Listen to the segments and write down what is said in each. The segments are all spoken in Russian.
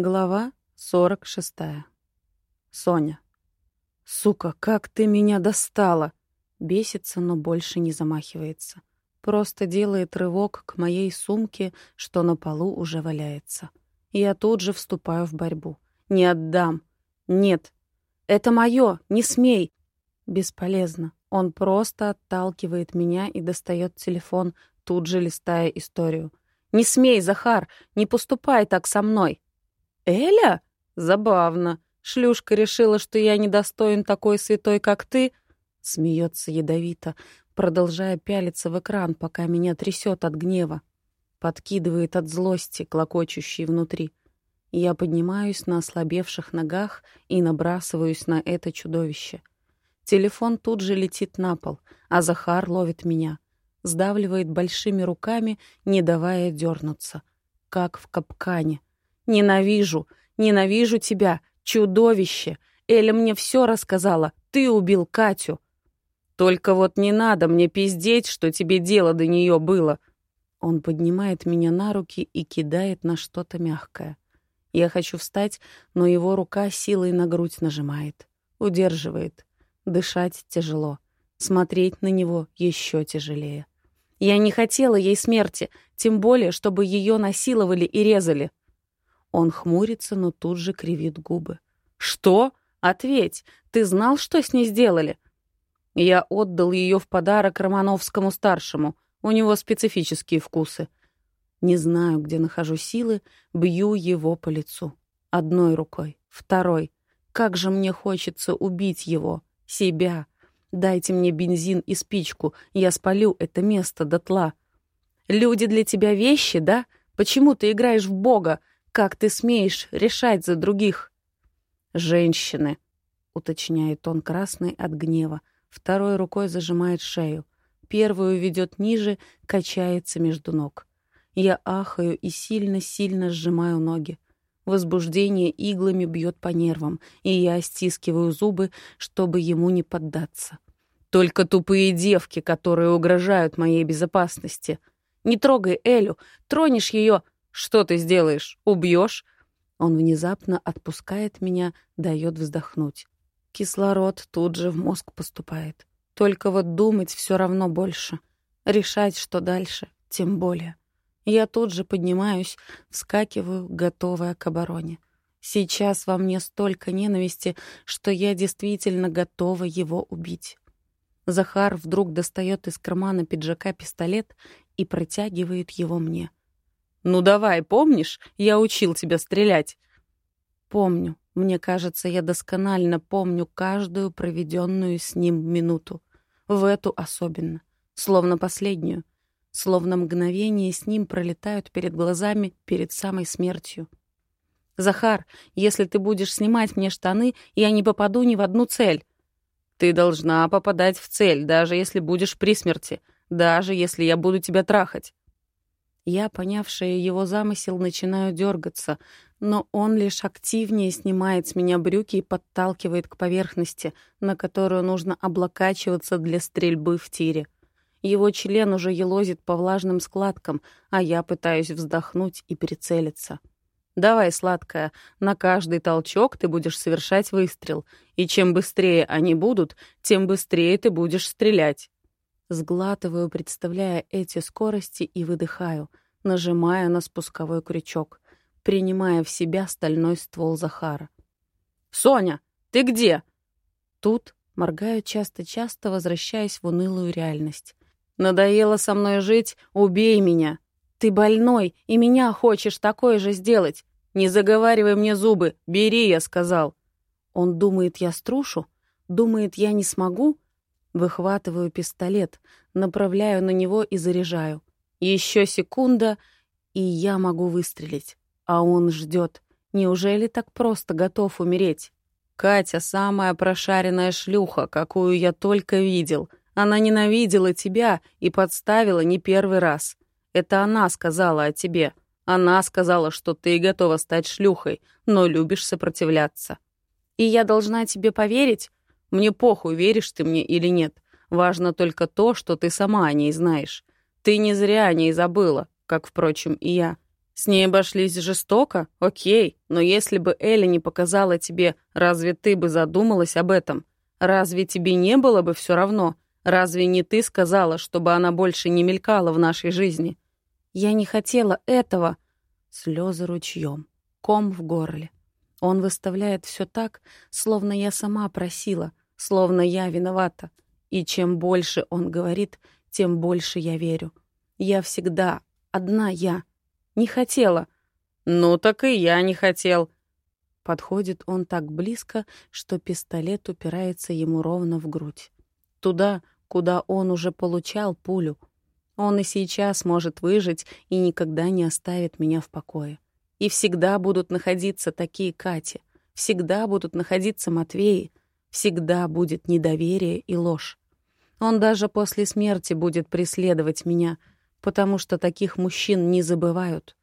Глава 46. Соня. «Сука, как ты меня достала!» Бесится, но больше не замахивается. Просто делает рывок к моей сумке, что на полу уже валяется. Я тут же вступаю в борьбу. «Не отдам!» «Нет!» «Это мое! Не смей!» Бесполезно. Он просто отталкивает меня и достает телефон, тут же листая историю. «Не смей, Захар! Не поступай так со мной!» «Эля? Забавно. Шлюшка решила, что я недостоин такой святой, как ты?» Смеется ядовито, продолжая пялиться в экран, пока меня трясет от гнева. Подкидывает от злости, клокочущей внутри. Я поднимаюсь на ослабевших ногах и набрасываюсь на это чудовище. Телефон тут же летит на пол, а Захар ловит меня. Сдавливает большими руками, не давая дернуться. Как в капкане — Ненавижу, ненавижу тебя, чудовище. Эля мне все рассказала. Ты убил Катю. Только вот не надо мне пиздеть, что тебе дело до нее было. Он поднимает меня на руки и кидает на что-то мягкое. Я хочу встать, но его рука силой на грудь нажимает. Удерживает. Дышать тяжело. Смотреть на него еще тяжелее. Я не хотела ей смерти, тем более, чтобы ее насиловали и резали. Он хмурится, но тут же кривит губы. «Что? Ответь! Ты знал, что с ней сделали?» Я отдал ее в подарок Романовскому-старшему. У него специфические вкусы. Не знаю, где нахожу силы, бью его по лицу. Одной рукой, второй. Как же мне хочется убить его, себя. Дайте мне бензин и спичку, я спалю это место дотла. Люди для тебя вещи, да? Почему ты играешь в Бога? Как ты смеешь решать за других? Женщины, уточняет он красный от гнева. Второй рукой зажимает шею. Первую ведет ниже, качается между ног. Я ахаю и сильно-сильно сжимаю ноги. Возбуждение иглами бьет по нервам, и я стискиваю зубы, чтобы ему не поддаться. Только тупые девки, которые угрожают моей безопасности. Не трогай Элю, тронешь ее, что ты сделаешь? Убьешь? Он внезапно отпускает меня, дает вздохнуть. Кислород тут же в мозг поступает. Только вот думать все равно больше. Решать, что дальше, тем более. Я тут же поднимаюсь, вскакиваю, готовая к обороне. Сейчас во мне столько ненависти, что я действительно готова его убить. Захар вдруг достает из кармана пиджака пистолет и протягивает его мне. «Ну давай, помнишь? Я учил тебя стрелять». «Помню. Мне кажется, я досконально помню каждую проведенную с ним минуту. В эту особенно. Словно последнюю. Словно мгновение с ним пролетают перед глазами перед самой смертью. «Захар, если ты будешь снимать мне штаны, я не попаду ни в одну цель». «Ты должна попадать в цель, даже если будешь при смерти, даже если я буду тебя трахать». Я, понявшая его замысел, начинаю дергаться, но он лишь активнее снимает с меня брюки и подталкивает к поверхности, на которую нужно облокачиваться для стрельбы в тире. Его член уже елозит по влажным складкам, а я пытаюсь вздохнуть и прицелиться. «Давай, сладкая, на каждый толчок ты будешь совершать выстрел, и чем быстрее они будут, тем быстрее ты будешь стрелять». Сглатываю, представляя эти скорости, и выдыхаю, нажимая на спусковой крючок, принимая в себя стальной ствол Захара. «Соня, ты где?» Тут моргаю часто-часто, возвращаясь в унылую реальность. «Надоело со мной жить? Убей меня!» «Ты больной, и меня хочешь такое же сделать! Не заговаривай мне зубы! Бери, я сказал!» Он думает, я струшу? Думает, я не смогу? Выхватываю пистолет, направляю на него и заряжаю. Еще секунда, и я могу выстрелить. А он ждет. Неужели так просто готов умереть? Катя — самая прошаренная шлюха, какую я только видел. Она ненавидела тебя и подставила не первый раз. Это она сказала о тебе. Она сказала, что ты готова стать шлюхой, но любишь сопротивляться. И я должна тебе поверить? Мне похуй, веришь ты мне или нет. Важно только то, что ты сама о ней знаешь. Ты не зря о ней забыла, как, впрочем, и я. С ней обошлись жестоко? Окей, но если бы Эля не показала тебе, разве ты бы задумалась об этом? Разве тебе не было бы все равно? Разве не ты сказала, чтобы она больше не мелькала в нашей жизни? Я не хотела этого. Слезы ручьем, ком в горле. Он выставляет все так, словно я сама просила, словно я виновата. И чем больше он говорит, тем больше я верю. Я всегда одна я. Не хотела. Ну так и я не хотел. Подходит он так близко, что пистолет упирается ему ровно в грудь. Туда, куда он уже получал пулю. Он и сейчас может выжить и никогда не оставит меня в покое. И всегда будут находиться такие Кати, всегда будут находиться Матвеи, всегда будет недоверие и ложь. Он даже после смерти будет преследовать меня, потому что таких мужчин не забывают,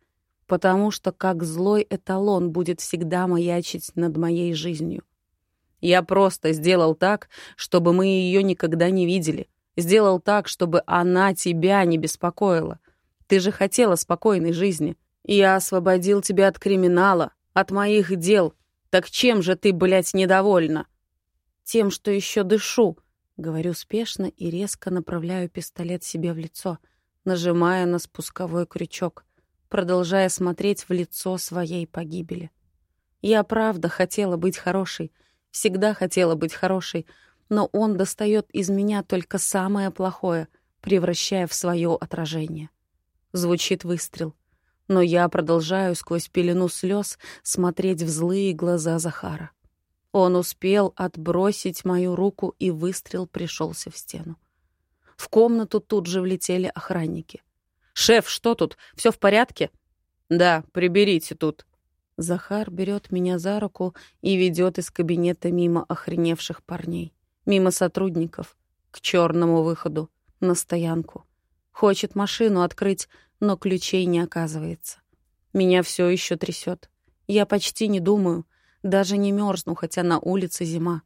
потому что как злой эталон будет всегда маячить над моей жизнью. Я просто сделал так, чтобы мы ее никогда не видели. Сделал так, чтобы она тебя не беспокоила. Ты же хотела спокойной жизни. Я освободил тебя от криминала, от моих дел. Так чем же ты, блядь, недовольна? Тем, что еще дышу, говорю спешно и резко направляю пистолет себе в лицо, нажимая на спусковой крючок, продолжая смотреть в лицо своей погибели. Я правда хотела быть хорошей, всегда хотела быть хорошей, но он достает из меня только самое плохое, превращая в свое отражение. Звучит выстрел — но я продолжаю сквозь пелену слез смотреть в злые глаза Захара. Он успел отбросить мою руку, и выстрел пришелся в стену. В комнату тут же влетели охранники. «Шеф, что тут? Все в порядке?» «Да, приберите тут». Захар берет меня за руку и ведет из кабинета мимо охреневших парней, мимо сотрудников, к черному выходу, на стоянку. Хочет машину открыть, но ключей не оказывается. Меня все еще трясет. Я почти не думаю, даже не мерзну, хотя на улице зима.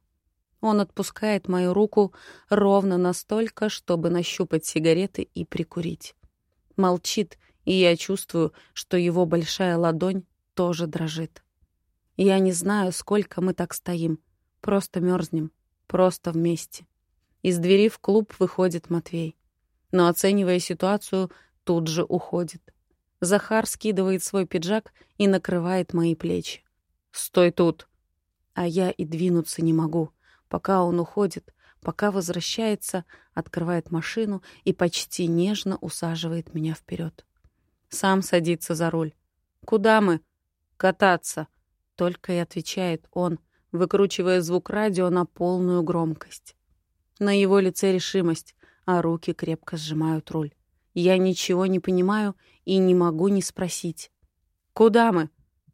Он отпускает мою руку ровно настолько, чтобы нащупать сигареты и прикурить. Молчит, и я чувствую, что его большая ладонь тоже дрожит. Я не знаю, сколько мы так стоим. Просто мерзнем. Просто вместе. Из двери в клуб выходит Матвей. Но, оценивая ситуацию, тут же уходит. Захар скидывает свой пиджак и накрывает мои плечи. «Стой тут!» А я и двинуться не могу. Пока он уходит, пока возвращается, открывает машину и почти нежно усаживает меня вперед. Сам садится за руль. «Куда мы?» «Кататься!» Только и отвечает он, выкручивая звук радио на полную громкость. На его лице решимость, а руки крепко сжимают руль. Я ничего не понимаю и не могу не спросить. «Куда мы?»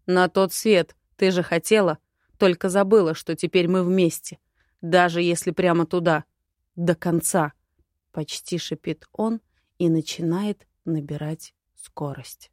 «На тот свет. Ты же хотела. Только забыла, что теперь мы вместе. Даже если прямо туда. До конца». Почти шипит он и начинает набирать скорость.